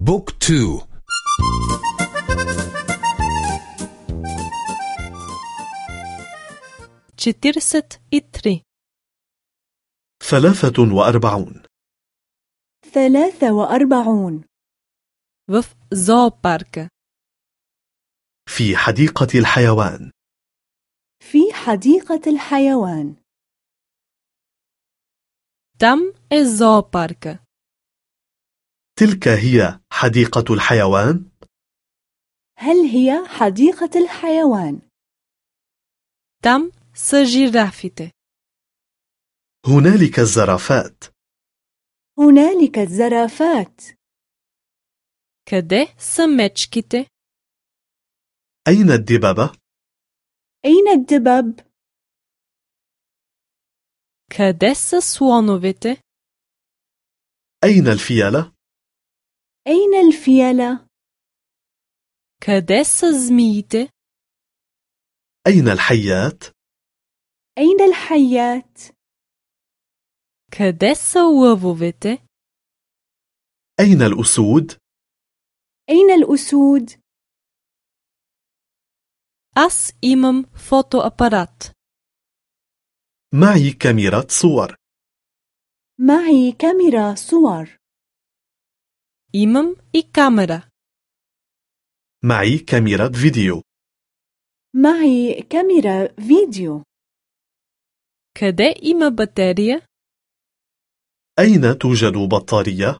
بوك تو. i tri ثلاثة وأربعون. ثلاثة وأربعون. v zooparka في حديقة الحيوان. في حديقة الحيوان. je zooparka تلك هي حديقة الحيوان؟ هل هي حديقة الحيوان؟ تم سجرافته هنالك الزرافات هنالك الزرافات كده سمتشكته؟ أين الدبابة؟ أين الدباب؟ كده سسوانوفيته أين الفيلة؟ أين الفيلة؟ къде са змиите أين الحيات؟ أين الحيات؟ къде са лъвовете أين الأسود؟ أين الأسود؟ аз имам фотоапарат معي كاميرا صور معي كاميرا صور имам и камера معي كاميرا فيديو معي كاميرا فيديو къде има батерия أين توجد بطارية؟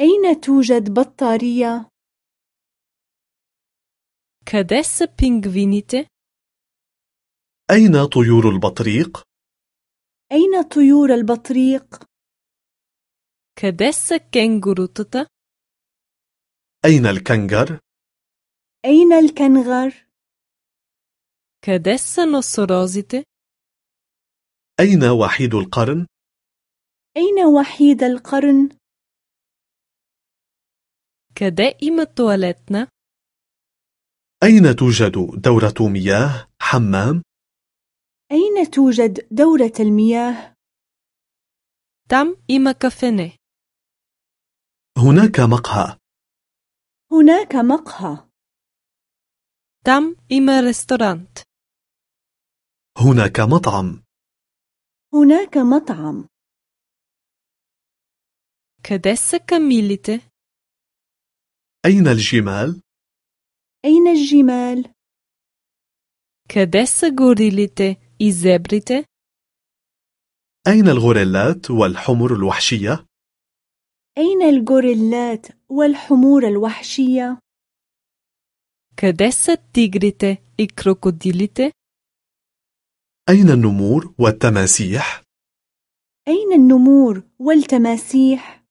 أين توجد بطارية؟ къде са пингвините أين طيور البطريق؟ أين طيور البطريق؟ къде са кенгурутата أين الكنغر؟ أين الكنغر؟ къде са носорозите أين وحيد القرن؟ أين وحيد القرن؟ къде има туалетна أين توجد دورة مياه؟ حمام؟ أين توجد دورة المياه؟ там има кафене هناك مقهى هناك مقهى там има ресторант هناك مطعم هناك مطعم къде са камилите أين الجمال؟ أين الجمال؟ къде са горилите и зебрите أين الغوريلات والحمر الوحشية؟ أين الغوريلات والحمور الوحشية؟ къде са тигрите и крокодилите أين النمور والتماسيح؟ أين النمور والتماسيح؟